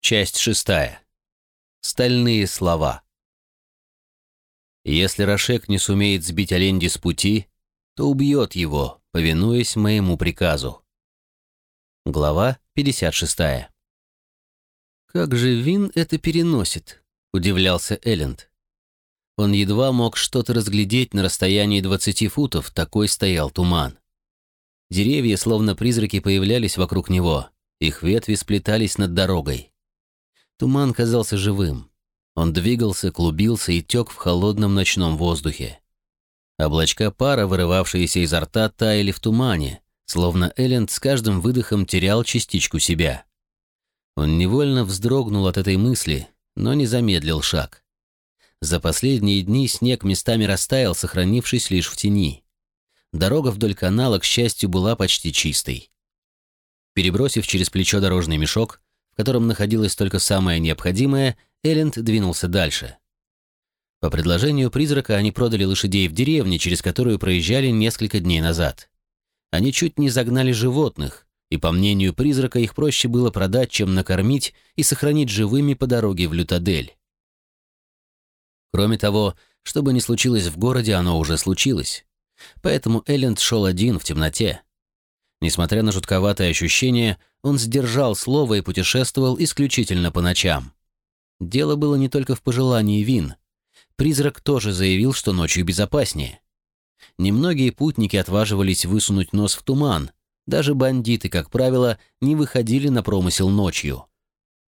Часть шестая. Стальные слова. Если Рашек не сумеет сбить Оленди с пути, то убьет его, повинуясь моему приказу. Глава 56. «Как же Вин это переносит?» — удивлялся Элленд. Он едва мог что-то разглядеть на расстоянии 20 футов, такой стоял туман. Деревья, словно призраки, появлялись вокруг него, их ветви сплетались над дорогой. Туман казался живым. Он двигался, клубился и тек в холодном ночном воздухе. Облачка пара, вырывавшиеся изо рта, таяли в тумане, словно Элленд с каждым выдохом терял частичку себя. Он невольно вздрогнул от этой мысли, но не замедлил шаг. За последние дни снег местами растаял, сохранившись лишь в тени. Дорога вдоль канала, к счастью, была почти чистой. Перебросив через плечо дорожный мешок, котором находилось только самое необходимое, Элленд двинулся дальше. По предложению призрака они продали лошадей в деревне, через которую проезжали несколько дней назад. Они чуть не загнали животных, и, по мнению призрака, их проще было продать, чем накормить и сохранить живыми по дороге в Лютадель. Кроме того, что бы ни случилось в городе, оно уже случилось. Поэтому Элленд шел один в темноте. Несмотря на жутковатое ощущение, он сдержал слово и путешествовал исключительно по ночам. Дело было не только в пожелании вин. Призрак тоже заявил, что ночью безопаснее. Немногие путники отваживались высунуть нос в туман. Даже бандиты, как правило, не выходили на промысел ночью.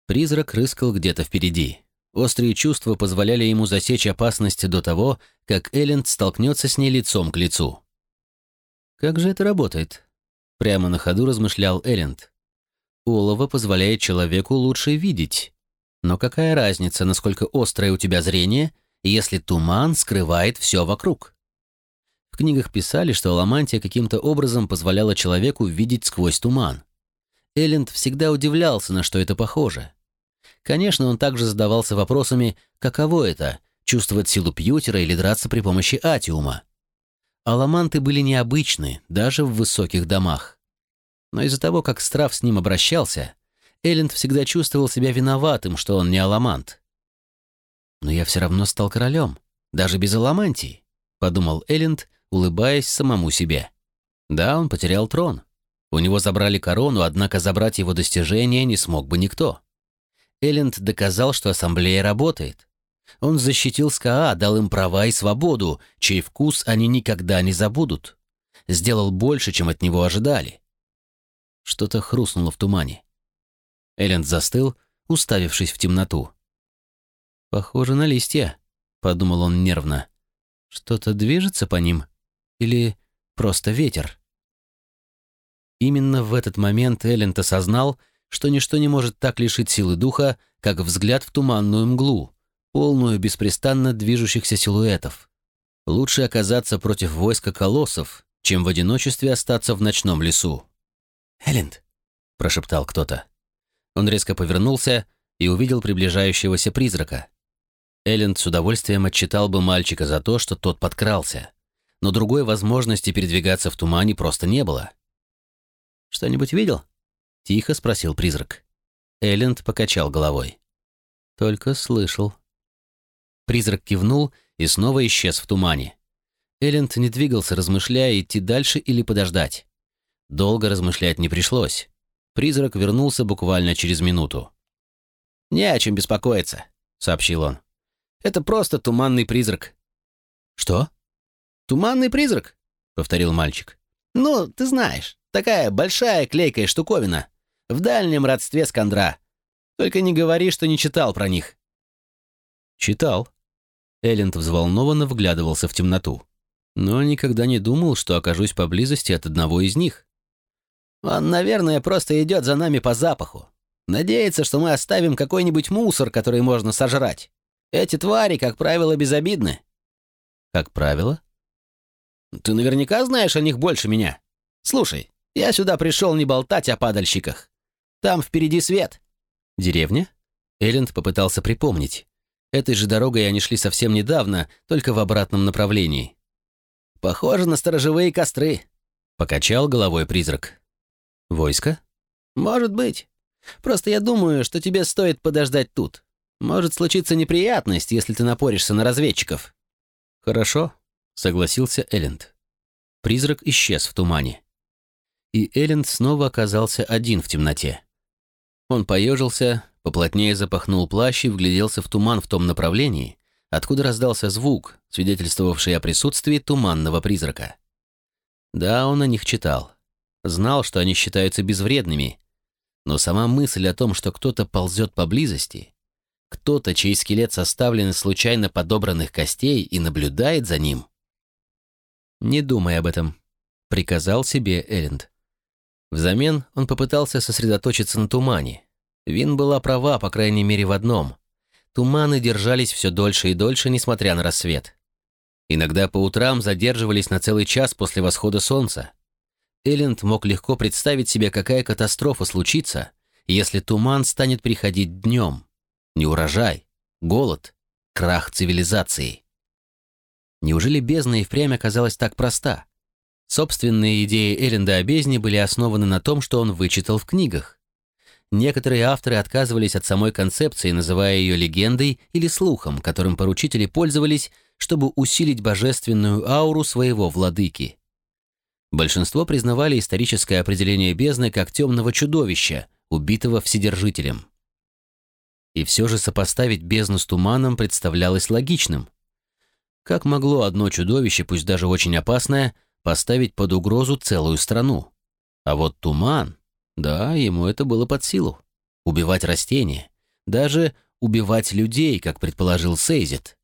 Призрак рыскал где-то впереди. Острые чувства позволяли ему засечь опасность до того, как Элленд столкнется с ней лицом к лицу. «Как же это работает?» Прямо на ходу размышлял Элленд. Олово позволяет человеку лучше видеть. Но какая разница, насколько острое у тебя зрение, если туман скрывает все вокруг? В книгах писали, что аламантия каким-то образом позволяла человеку видеть сквозь туман. Элленд всегда удивлялся, на что это похоже. Конечно, он также задавался вопросами, каково это — чувствовать силу Пьютера или драться при помощи атиума. Аламанты были необычны, даже в высоких домах но из-за того, как Страф с ним обращался, Элленд всегда чувствовал себя виноватым, что он не аламант. «Но я все равно стал королем, даже без аламантии», — подумал Элленд, улыбаясь самому себе. Да, он потерял трон. У него забрали корону, однако забрать его достижения не смог бы никто. Элленд доказал, что ассамблея работает. Он защитил СКА, дал им права и свободу, чей вкус они никогда не забудут. Сделал больше, чем от него ожидали. Что-то хрустнуло в тумане. Элленд застыл, уставившись в темноту. «Похоже на листья», — подумал он нервно. «Что-то движется по ним? Или просто ветер?» Именно в этот момент Элленд осознал, что ничто не может так лишить силы духа, как взгляд в туманную мглу, полную беспрестанно движущихся силуэтов. Лучше оказаться против войска колоссов, чем в одиночестве остаться в ночном лесу. «Элленд», — прошептал кто-то. Он резко повернулся и увидел приближающегося призрака. Элленд с удовольствием отчитал бы мальчика за то, что тот подкрался, но другой возможности передвигаться в тумане просто не было. «Что-нибудь видел?» — тихо спросил призрак. Элленд покачал головой. «Только слышал». Призрак кивнул и снова исчез в тумане. Элленд не двигался, размышляя, идти дальше или подождать. Долго размышлять не пришлось. Призрак вернулся буквально через минуту. «Не о чем беспокоиться», — сообщил он. «Это просто туманный призрак». «Что?» «Туманный призрак», — повторил мальчик. «Ну, ты знаешь, такая большая клейкая штуковина. В дальнем родстве с Кондра. Только не говори, что не читал про них». «Читал». Элленд взволнованно вглядывался в темноту. Но никогда не думал, что окажусь поблизости от одного из них. Он, наверное, просто идет за нами по запаху. Надеется, что мы оставим какой-нибудь мусор, который можно сожрать. Эти твари, как правило, безобидны». «Как правило?» «Ты наверняка знаешь о них больше меня. Слушай, я сюда пришел не болтать о падальщиках. Там впереди свет». «Деревня?» Элленд попытался припомнить. Этой же дорогой они шли совсем недавно, только в обратном направлении. «Похоже на сторожевые костры», — покачал головой призрак. Войско? Может быть. Просто я думаю, что тебе стоит подождать тут. Может случиться неприятность, если ты напоришься на разведчиков». «Хорошо», — согласился Элленд. Призрак исчез в тумане. И Элленд снова оказался один в темноте. Он поежился, поплотнее запахнул плащ и вгляделся в туман в том направлении, откуда раздался звук, свидетельствовавший о присутствии туманного призрака. Да, он о них читал. Знал, что они считаются безвредными. Но сама мысль о том, что кто-то ползет поблизости, кто-то, чей скелет составлен из случайно подобранных костей и наблюдает за ним. «Не думай об этом», — приказал себе Элленд. Взамен он попытался сосредоточиться на тумане. Вин была права, по крайней мере, в одном. Туманы держались все дольше и дольше, несмотря на рассвет. Иногда по утрам задерживались на целый час после восхода солнца. Элленд мог легко представить себе, какая катастрофа случится, если туман станет приходить днем. Неурожай, голод, крах цивилизации. Неужели бездна и впрямь оказалась так проста? Собственные идеи Элленда о бездне были основаны на том, что он вычитал в книгах. Некоторые авторы отказывались от самой концепции, называя ее легендой или слухом, которым поручители пользовались, чтобы усилить божественную ауру своего владыки. Большинство признавали историческое определение бездны как темного чудовища, убитого Вседержителем. И все же сопоставить бездну с туманом представлялось логичным. Как могло одно чудовище, пусть даже очень опасное, поставить под угрозу целую страну? А вот туман, да, ему это было под силу. Убивать растения, даже убивать людей, как предположил Сейзит.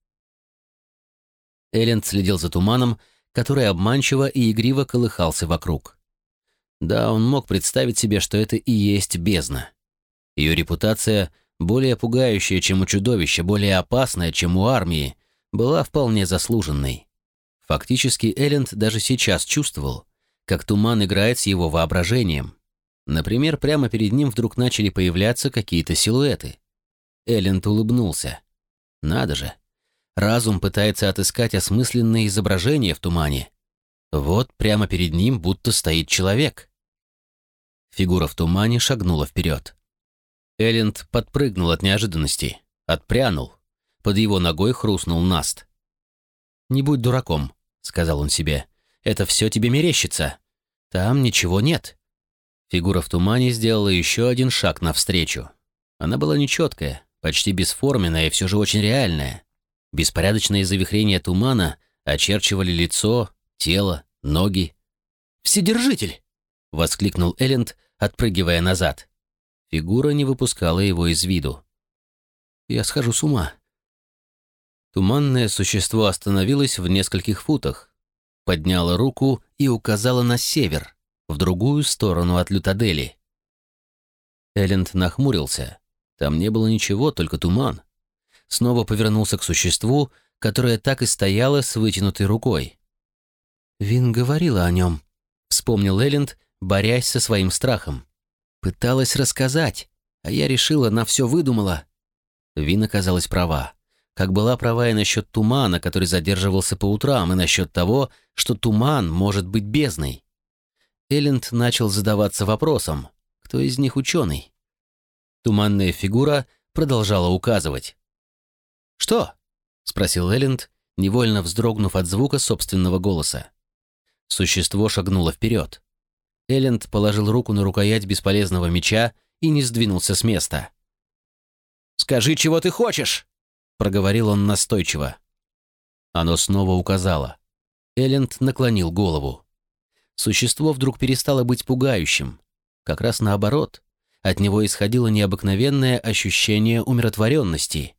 Элленд следил за туманом, который обманчиво и игриво колыхался вокруг. Да, он мог представить себе, что это и есть бездна. Ее репутация — более пугающая, чем у чудовища, более опасная, чем у армии, была вполне заслуженной. Фактически Элленд даже сейчас чувствовал, как туман играет с его воображением. Например, прямо перед ним вдруг начали появляться какие-то силуэты. Элленд улыбнулся. Надо же. Разум пытается отыскать осмысленные изображения в тумане. Вот прямо перед ним будто стоит человек. Фигура в тумане шагнула вперед. Элленд подпрыгнул от неожиданности, отпрянул. Под его ногой хрустнул наст. «Не будь дураком», — сказал он себе. «Это все тебе мерещится. Там ничего нет». Фигура в тумане сделала еще один шаг навстречу. Она была нечеткая, почти бесформенная и все же очень реальная. Беспорядочные завихрения тумана очерчивали лицо, тело, ноги. «Вседержитель!» — воскликнул Элленд, отпрыгивая назад. Фигура не выпускала его из виду. «Я схожу с ума». Туманное существо остановилось в нескольких футах, подняло руку и указало на север, в другую сторону от Лютадели. Элленд нахмурился. Там не было ничего, только туман. Снова повернулся к существу, которое так и стояло с вытянутой рукой. «Вин говорила о нем», — вспомнил Элленд, борясь со своим страхом. Пыталась рассказать, а я решила, на все выдумала. Вин оказалась права. Как была права и насчет тумана, который задерживался по утрам, и насчет того, что туман может быть бездной. Элленд начал задаваться вопросом, кто из них ученый. Туманная фигура продолжала указывать. «Что?» — спросил Элленд, невольно вздрогнув от звука собственного голоса. Существо шагнуло вперед. Элленд положил руку на рукоять бесполезного меча и не сдвинулся с места. «Скажи, чего ты хочешь!» — проговорил он настойчиво. Оно снова указало. Элленд наклонил голову. Существо вдруг перестало быть пугающим. Как раз наоборот. От него исходило необыкновенное ощущение умиротворенности.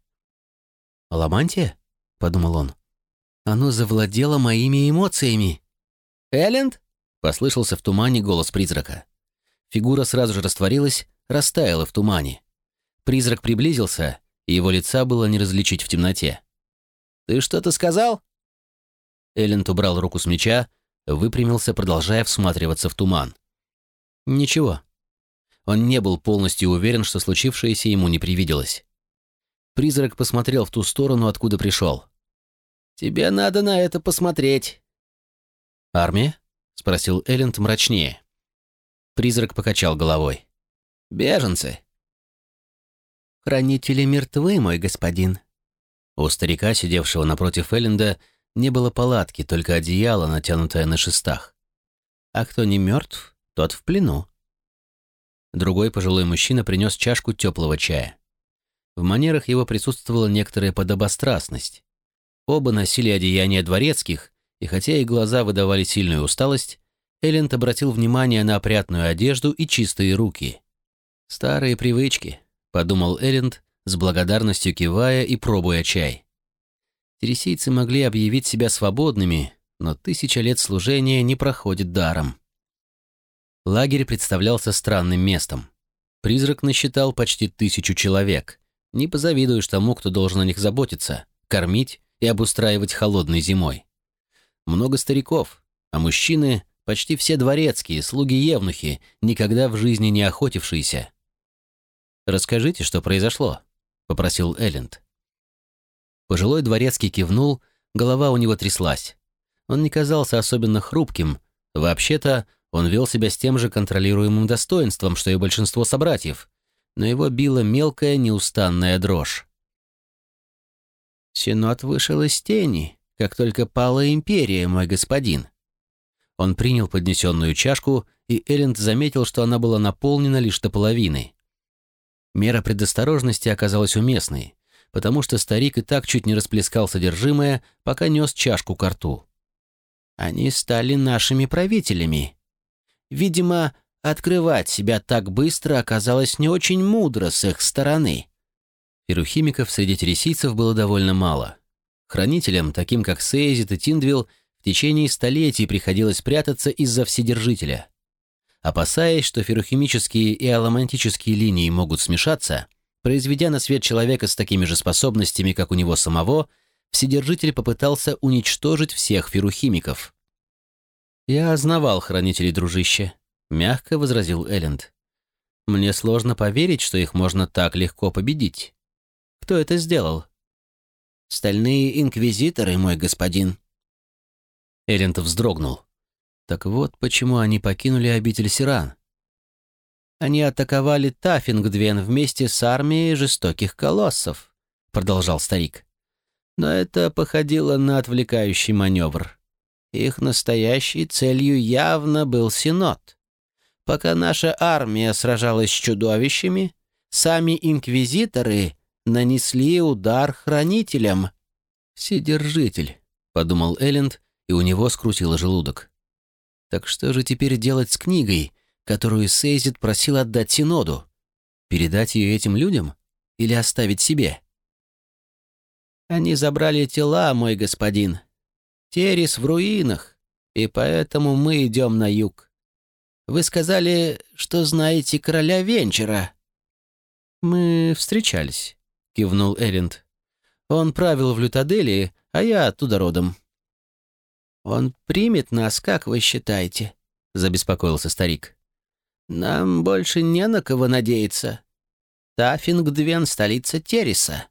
«Аламантия?» — подумал он. «Оно завладело моими эмоциями». «Элленд?» Послышался в тумане голос призрака. Фигура сразу же растворилась, растаяла в тумане. Призрак приблизился, и его лица было не различить в темноте. «Ты что-то сказал?» Элленд убрал руку с меча, выпрямился, продолжая всматриваться в туман. «Ничего». Он не был полностью уверен, что случившееся ему не привиделось. Призрак посмотрел в ту сторону, откуда пришел. «Тебе надо на это посмотреть». «Армия?» спросил Элленд мрачнее. Призрак покачал головой. «Беженцы. «Хранители мертвы, мой господин». У старика, сидевшего напротив Элленда, не было палатки, только одеяло, натянутое на шестах. А кто не мертв, тот в плену. Другой пожилой мужчина принес чашку теплого чая. В манерах его присутствовала некоторая подобострастность. Оба носили одеяния дворецких, и хотя их глаза выдавали сильную усталость, Элленд обратил внимание на опрятную одежду и чистые руки. «Старые привычки», — подумал Элленд, с благодарностью кивая и пробуя чай. Тересийцы могли объявить себя свободными, но тысяча лет служения не проходит даром. Лагерь представлялся странным местом. Призрак насчитал почти тысячу человек. Не позавидуешь тому, кто должен о них заботиться, кормить и обустраивать холодной зимой. Много стариков, а мужчины почти все дворецкие, слуги-евнухи, никогда в жизни не охотившиеся. «Расскажите, что произошло», — попросил Элленд. Пожилой дворецкий кивнул, голова у него тряслась. Он не казался особенно хрупким. Вообще-то, он вел себя с тем же контролируемым достоинством, что и большинство собратьев, но его била мелкая неустанная дрожь. «Синод вышел из тени, как только пала империя, мой господин», он принял поднесенную чашку, и Элленд заметил, что она была наполнена лишь до половины. Мера предосторожности оказалась уместной, потому что старик и так чуть не расплескал содержимое, пока нес чашку к рту. «Они стали нашими правителями. Видимо, открывать себя так быстро оказалось не очень мудро с их стороны». Ферухимиков среди тересийцев было довольно мало. Хранителям, таким как Сейзит и Тиндвилл, течение столетий приходилось прятаться из-за Вседержителя. Опасаясь, что феррохимические и аломантические линии могут смешаться, произведя на свет человека с такими же способностями, как у него самого, Вседержитель попытался уничтожить всех феррухимиков. «Я ознавал хранителей, дружище», — мягко возразил Элленд. «Мне сложно поверить, что их можно так легко победить. Кто это сделал?» «Стальные инквизиторы, мой господин», Элленд вздрогнул. Так вот почему они покинули обитель Сиран. «Они атаковали Таффингдвен вместе с армией жестоких колоссов», — продолжал старик. «Но это походило на отвлекающий маневр. Их настоящей целью явно был Синод. Пока наша армия сражалась с чудовищами, сами инквизиторы нанесли удар хранителям». «Вседержитель», — подумал Элленд, и у него скрутило желудок. Так что же теперь делать с книгой, которую Сейзит просил отдать Синоду? Передать ее этим людям или оставить себе? Они забрали тела, мой господин. Терес в руинах, и поэтому мы идем на юг. Вы сказали, что знаете короля Венчера. Мы встречались, кивнул Эринд. Он правил в Лютаделии, а я оттуда родом. «Он примет нас, как вы считаете?» — забеспокоился старик. «Нам больше не на кого надеяться. Таффингдвен — столица Тереса,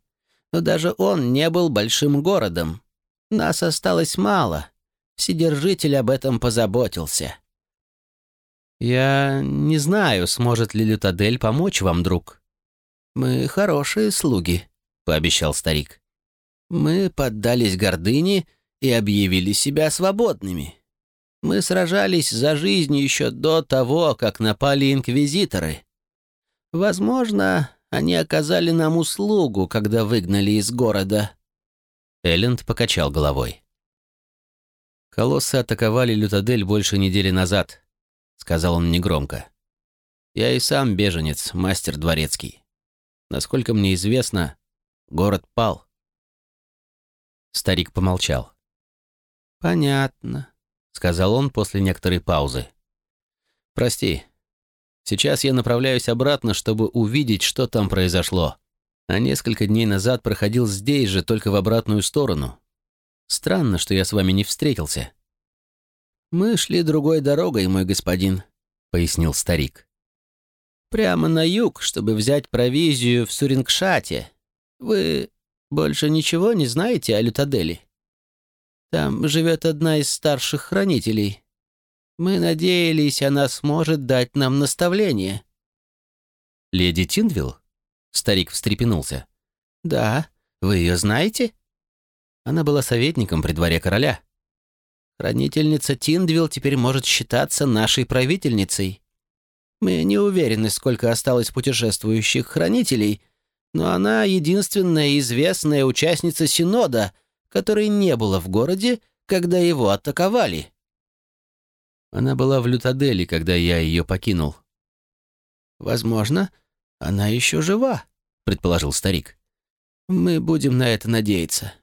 но даже он не был большим городом. Нас осталось мало. Вседержитель об этом позаботился». «Я не знаю, сможет ли Лютадель помочь вам, друг». «Мы хорошие слуги», — пообещал старик. «Мы поддались гордыне и объявили себя свободными. Мы сражались за жизнь еще до того, как напали инквизиторы. Возможно, они оказали нам услугу, когда выгнали из города». Элленд покачал головой. «Колоссы атаковали Лютадель больше недели назад», — сказал он негромко. «Я и сам беженец, мастер дворецкий. Насколько мне известно, город пал». Старик помолчал. «Понятно», — сказал он после некоторой паузы. «Прости. Сейчас я направляюсь обратно, чтобы увидеть, что там произошло. А несколько дней назад проходил здесь же, только в обратную сторону. Странно, что я с вами не встретился». «Мы шли другой дорогой, мой господин», — пояснил старик. «Прямо на юг, чтобы взять провизию в Сурингшате. Вы больше ничего не знаете о Лютадели?» Там живет одна из старших хранителей. Мы надеялись, она сможет дать нам наставление». «Леди Тиндвилл?» Старик встрепенулся. «Да, вы ее знаете?» Она была советником при дворе короля. Хранительница Тиндвилл теперь может считаться нашей правительницей. Мы не уверены, сколько осталось путешествующих хранителей, но она единственная известная участница Синода, которой не было в городе, когда его атаковали. Она была в Лютаделе, когда я ее покинул. Возможно, она еще жива, предположил старик. Мы будем на это надеяться.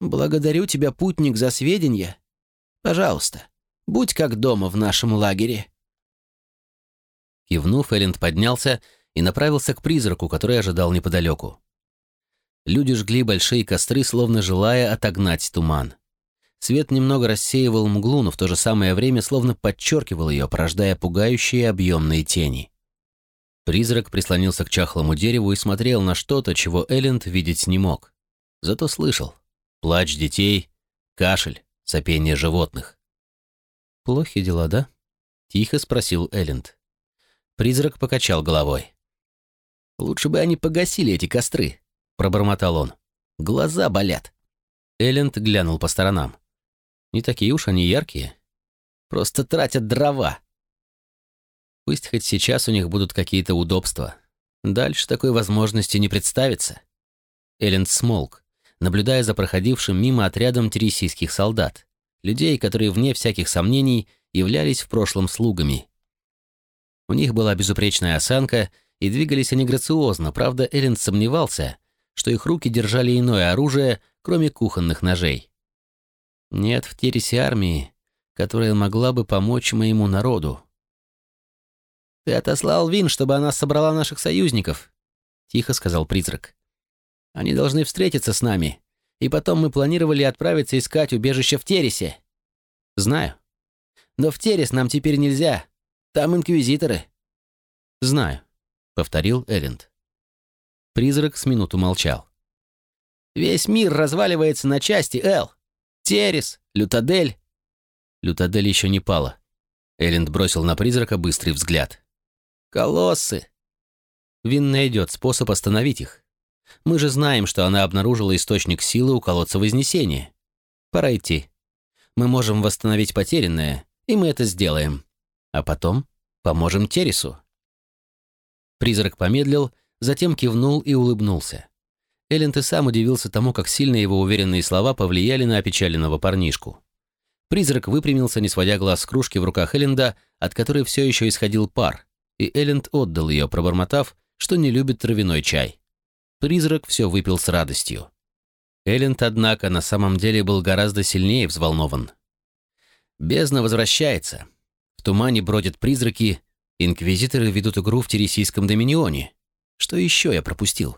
Благодарю тебя, путник, за сведения. Пожалуйста, будь как дома в нашем лагере. Кивнув, Элленд поднялся и направился к призраку, который ожидал неподалеку. Люди жгли большие костры, словно желая отогнать туман. Свет немного рассеивал мглу, но в то же самое время словно подчеркивал ее, порождая пугающие объемные тени. Призрак прислонился к чахлому дереву и смотрел на что-то, чего Элленд видеть не мог. Зато слышал. Плач детей, кашель, сопение животных. «Плохи дела, да?» — тихо спросил Элленд. Призрак покачал головой. «Лучше бы они погасили эти костры», — пробормотал он. «Глаза болят». Элленд глянул по сторонам. «Не такие уж они яркие. Просто тратят дрова». Пусть хоть сейчас у них будут какие-то удобства. Дальше такой возможности не представится. Элленд смолк, наблюдая за проходившим мимо отрядом тересийских солдат, людей, которые, вне всяких сомнений, являлись в прошлом слугами. У них была безупречная осанка, и двигались они грациозно, правда, Элленд сомневался, что их руки держали иное оружие, кроме кухонных ножей. Нет в Тересе армии, которая могла бы помочь моему народу. «Ты отослал Вин, чтобы она собрала наших союзников», — тихо сказал призрак. «Они должны встретиться с нами, и потом мы планировали отправиться искать убежище в Тересе». «Знаю». «Но в Терес нам теперь нельзя. Там инквизиторы». «Знаю», — повторил Элленд. Призрак с минуту молчал. «Весь мир разваливается на части, Эл. Терес, Лютадель». Лютадель еще не пала. Элленд бросил на призрака быстрый взгляд. Колоссы. Вин найдет способ остановить их. Мы же знаем, что она обнаружила источник силы у колодца Вознесения. Пора идти. Мы можем восстановить потерянное, и мы это сделаем. А потом поможем Тересу. Призрак помедлил, затем кивнул и улыбнулся. Элленд и сам удивился тому, как сильно его уверенные слова повлияли на опечаленного парнишку. Призрак выпрямился, не сводя глаз с кружки в руках Элленда, от которой все еще исходил пар, и Элленд отдал ее, пробормотав, что не любит травяной чай. Призрак все выпил с радостью. Элленд, однако, на самом деле был гораздо сильнее взволнован. Бездна возвращается. В тумане бродят призраки, инквизиторы ведут игру в Тересийском доминионе. Что еще я пропустил?